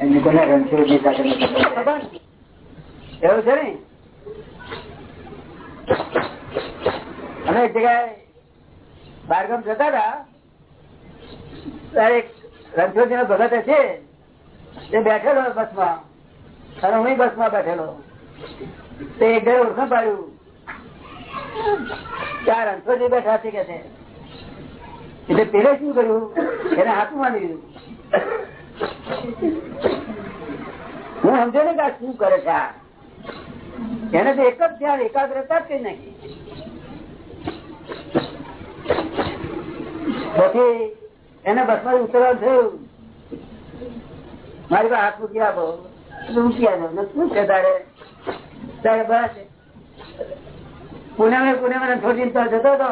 એમની કોને રણછોડની સાથે એવું છે ને? અમે એક જગ્યાએ બારગામ જતા હતા. ત્યારે એક રણછોડજી નો ભગત છે તે બેઠેલો બસમાં અને હું બસમાં બેઠેલો. તે એક ઘરે ઓળખાણ પાડ્યું. ચાર રણછોડજી બેઠા છે કે છે. એટલે પેલે શું કર્યું? એને હાથું માની દીધું. હું સમજો ને કે આ શું કરે છે એને તો એક જ ધ્યાન, એકાગ્રતા જ કઈ પછી એને બસમાં ઉતરવા થયું. મારી પાસે હાથ મૂકી આપો. મૂકી શું છે તારે? તારે બસ. પુણે પુણે મને થોડી જતો હતો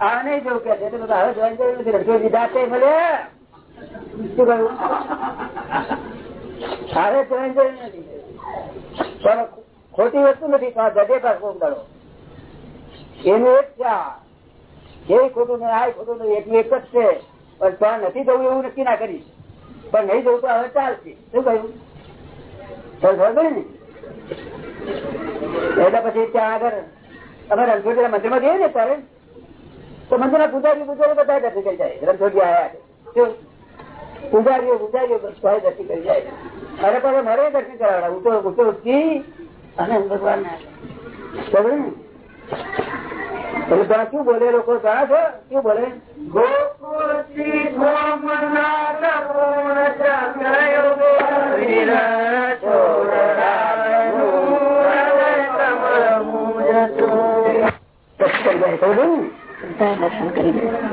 આ નહીં જવું કે હવે જોઈન કર્યું શું કહ્યું પણ ખોટી વસ્તુ નથી, તો ગજે પાસે ઉમદાડો એનું એક છે એ ખોટું નહીં આ ખોટું એટલું એક જ છે. પણ ત્યાં નથી જવું એવું નક્કી ના કરી. પણ નહીં જવું તો હવે ચાલશે શું કહ્યું? ને. એટલે પછી ત્યાં આગળ અમે રણછોડી મંદિરમાં જઈએ ને ત્યારે તો મંદિર ના પૂજારી પૂજારી બધા કરી જાય. રણછોડી આવ્યા પૂજારીઓ બસ ભાઈ દર્શન કરી જાય. અરે પણ મારે દર્શન કરાવડા ઉઠો ઉઠો ઉઠી અને ભગવાન ને? શું બોલે લોકો જાણો છો? શું બોલે? દર્શન કરી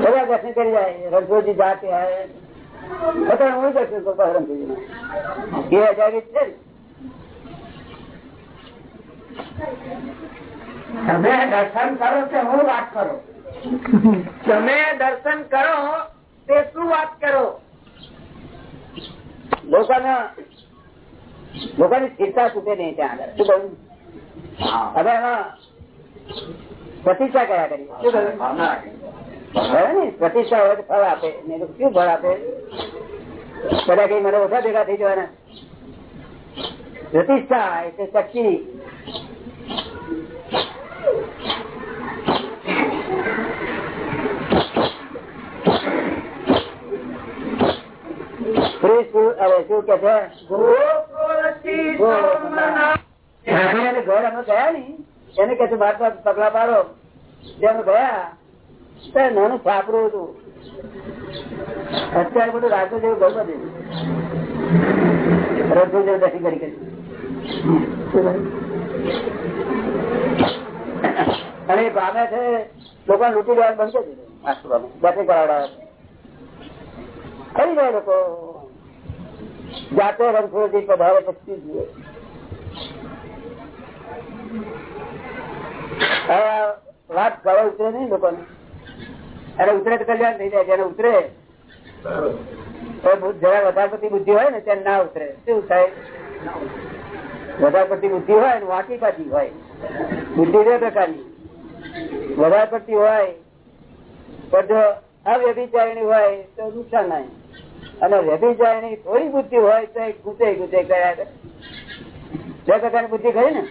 જાય દર્શન કરી જાય. રણછોડજી જાતે બધા હું હજાર છે તમે દર્શન કરો કે હું વાત કરો? તમે દર્શન કરો તે શું વાત કરો? લોકોના લોકોની સ્થિરતા તૂટે નહીં ત્યાં આગળ. શું કહ્યું? હવે એમાં પ્રતિષ્ઠા કયા કરી. શું કહ્યું? પ્રતિષ્ઠા હોય તો ફળ આપે શું ફળ આપે બધા કઈ મને ઓછા ભેગા થઈ જવાના પ્રતિષ્ઠા એટલે શક્તિ કે છે ઘર ગયા ની એને કે છે બાર પગલા પાડો જેમ ગયા નાનું છાપરું હતું. અત્યારે બધું રાતો જેવું બધું રજુ જેવું દર્શન કરી કરી અને ભાવે છે લોકો લૂંટી લેવાનું બંધ કરી દીધું. દર્શન કરાવડા કરી જાય લોકો. જાતે રણછોડજી પધારે પછી જુએ વાત ગળો ઉતરે નહીં લોકોને. અને ઉતરે કલ્યાણ થઈ જાય, જેને ઉતરે. જરા વધારે પડતી બુદ્ધિ હોય ને ત્યાં ના ઉતરે. શું થાય? વધારે બુદ્ધિ હોય ને વાંકી પાછી હોય. બુદ્ધિ બે પ્રકારની. વધારે હોય, પણ જો અવ્યભિચારણી હોય, તો નુકસાન નહીં અને વ્યભિચારણી થોડી બુદ્ધિ હોય, તો ગુચે ગુચે કર્યા બે પ્રકારની બુદ્ધિ ખરી ને?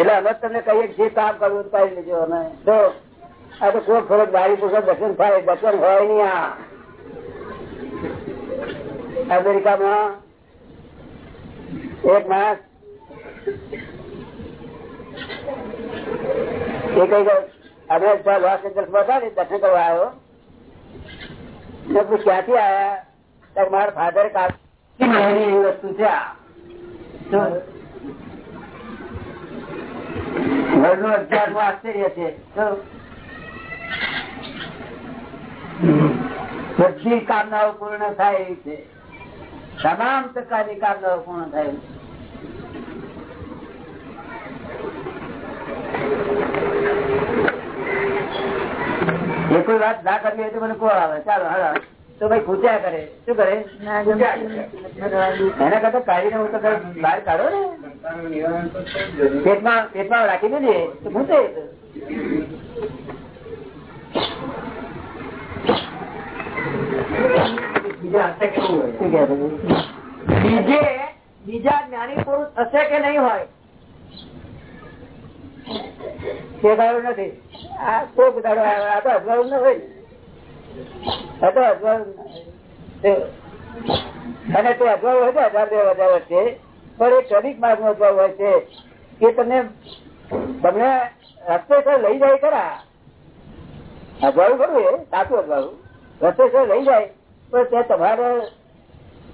એટલે અમે તમને કહીએ જે કામ કરવું કરી લેજો. અમે તો આ તો કોઈ થોડોક ગાડી પૂછો દર્શન થાય દર્શન હોય નહીં આ. અમેરિકામાં એક માણસ એ કઈ અમે લોસ એન્જલ્સમાં હતા ને દર્શન કરવા આવ્યો. ક્યાંથી આવ્યા મારા ફાધર કાપી વસ્તુ છે ઘરનું આશ્ચર્ય છે. બધી કામનાઓ પૂર્ણ થાય એવી છે. તમામ પ્રકારની કામનાઓ પૂર્ણ થાય એ કોઈ વાત ના કરવી હોય તો મને કોણ આવે. ચાલો હા તો ભાઈ પૂજા કરે. શું કરે? એના કરતા કાઢીને હું તો બહાર કાઢો ને. પેટમાં પેટમાં રાખી દેજે તો ભૂતે બીજે બીજા જ્ઞાની પુરુષ હશે કે નહીં હોય? તે નથી. આ કોક બધા આ તો અગાઉ ન હોય ને. તો અજવાળું અને તે અજવાળું હોય હજાર બે હજાર વચ્ચે પણ એ ક્ષણિક માર્ગ નો અજવાળું હોય છે. એ તમને તમને રસ્તે લઈ જાય ખરા. અજવાળું ખરું એ, સાચું અજવાળું. રસ્તે લઈ જાય, પણ તે તમારે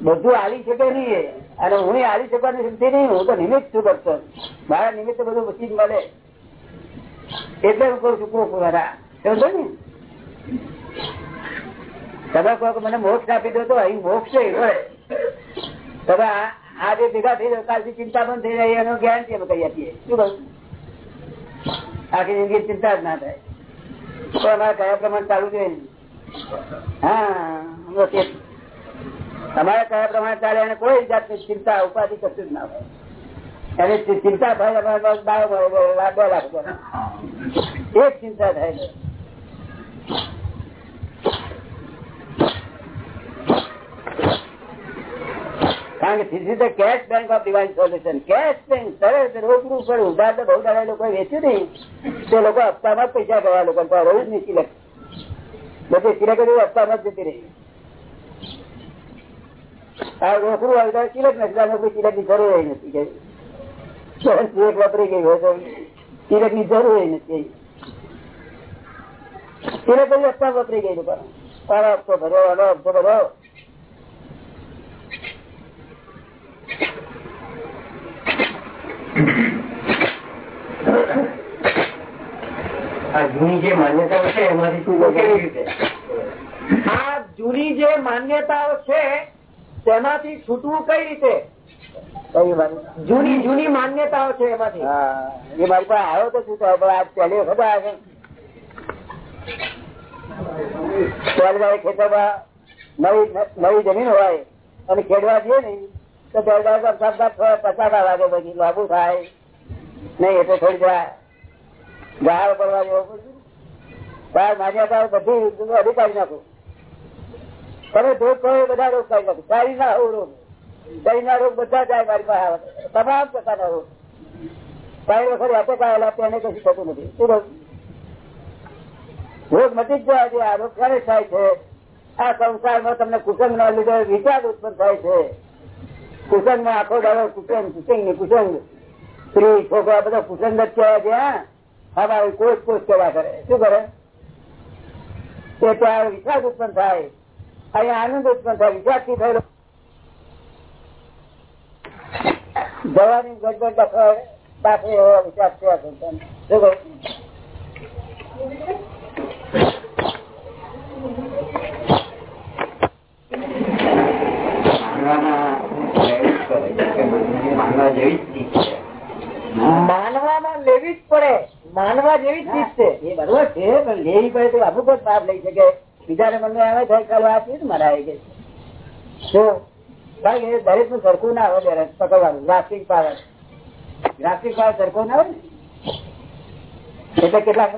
બધું આલી શકે નહીં અને હું આલી શકવાની શક્તિ નહીં, હું તો નિમિત્ત છું કરતો મારા નિમિત્તે બધું પછી મળે. એટલે હું કઉ છું કોક પૂરા સમજો ને? તમે કહો કે મને મોક્ષ આપી દો તો અહીં મોક્ષ છે તમે આ- ભેગા થઈ જાય કાલથી ચિંતા બંધ થઈ જાય એનો ગેરંટી અમે કહી આપીએ શું કહું? આખી જિંદગી ચિંતા જ ના થાય. તો અમારે કયા પ્રમાણે ચાલુ જોઈએ હા. તમારે કયા પ્રમાણે ચાલે અને કોઈ જાતની ચિંતા ઉપાધિ કશું જ ના હોય. એની ચિંતા થાય, અમારે બે લાખ. એક ચિંતા થાય છે. કારણ કે this is the cash bank of divine solution cash bank સરસ રોકડું પણ ઉધાર તો બહુ દાડા લોકો વેચ્યું નહીં. તો લોકો હપ્તામાં પૈસા ગયા લોકો રહ્યું જ નહીં સિલેક્ટ. બધી સિલેક્ટ હપ્તામાં જતી રહી. રોકડું આવતા તો નથી આમાં ની જરૂર નથી વાપરી ગઈ હોય તો સિલેક્ટની જરૂર નથી સિલેક્ટ કરી હપ્તા વાપરી ગઈ. લોકો તારો હપ્તો ભરો, આનો હપ્તો ભર્યો આ જૂની જે માન્યતાઓ છે એમાંથી શું કેવી રીતે? આ જૂની જે માન્યતાઓ છે તેમાંથી છૂટવું કઈ રીતે? જૂની જૂની માન્યતાઓ છે એમાંથી. એ મારી પાસે આવ્યો તો શું પણ આજ પહેલી વખત આવે પહેલા ખેતરમાં નવી નવી જમીન હોય અને ખેડવા જઈએ ને તો પહેલા તો પચાસ વાગે પછી લાભુ થાય. નહીં એટલે થોડી જાય ગાળ પડવા જેવો બાર માન્યતા બધી અધિકારી તમે ભોગ કરો બધા રોગ કાઢી નાખું. સારી ના આવું રોગ. શરીર ના રોગ બધા જાય મારી પાસે આવે. તમામ પ્રકારના રોગ. કઈ વખત આપે તેને કશું થતું નથી. શું? રોગ મટી જ જાય છે આ રોગ ક્યારે થાય છે? આ સંસારમાં તમને કુસંગ ના લીધે વિચાર ઉત્પન્ન થાય છે. કુસંગમાં આખો દાડો કુસંગ કુસંગ કુસંગ. સ્ત્રી, છોકરા બધા કુસંગ જ કહેવાય છે, હા. હા ભાઈ કોઈ કોઈ સેવા કરે? શું કરે? તે ત્યાં વિશ્વાસ ઉત્પન્ન થાય. અહીંયા આનંદ ઉત્પન્ન થાય. વિશ્વાસથી થયેલો. જવાની ગડબડ દખલ પાસે એવો વિશ્વાસ થયા છે શું કહું? માનવા જેવી જ ચીજ છે માનવામાં લેવી જ પડે માનવા જેવી ચીજ છે. એ બરોબર છે, પણ લેવી પડે તો અમુક જ પાપ લઈ શકે? બીજાને મને આવે થાય ચાલો આ ચીજ મરાય ગઈ. શું કારણ કે દરેકનું સરખું ના આવે ત્યારે પકડવાનું. Graphic power. ગ્રાફિક પાવર સરખો ના આવે એટલે કેટલાક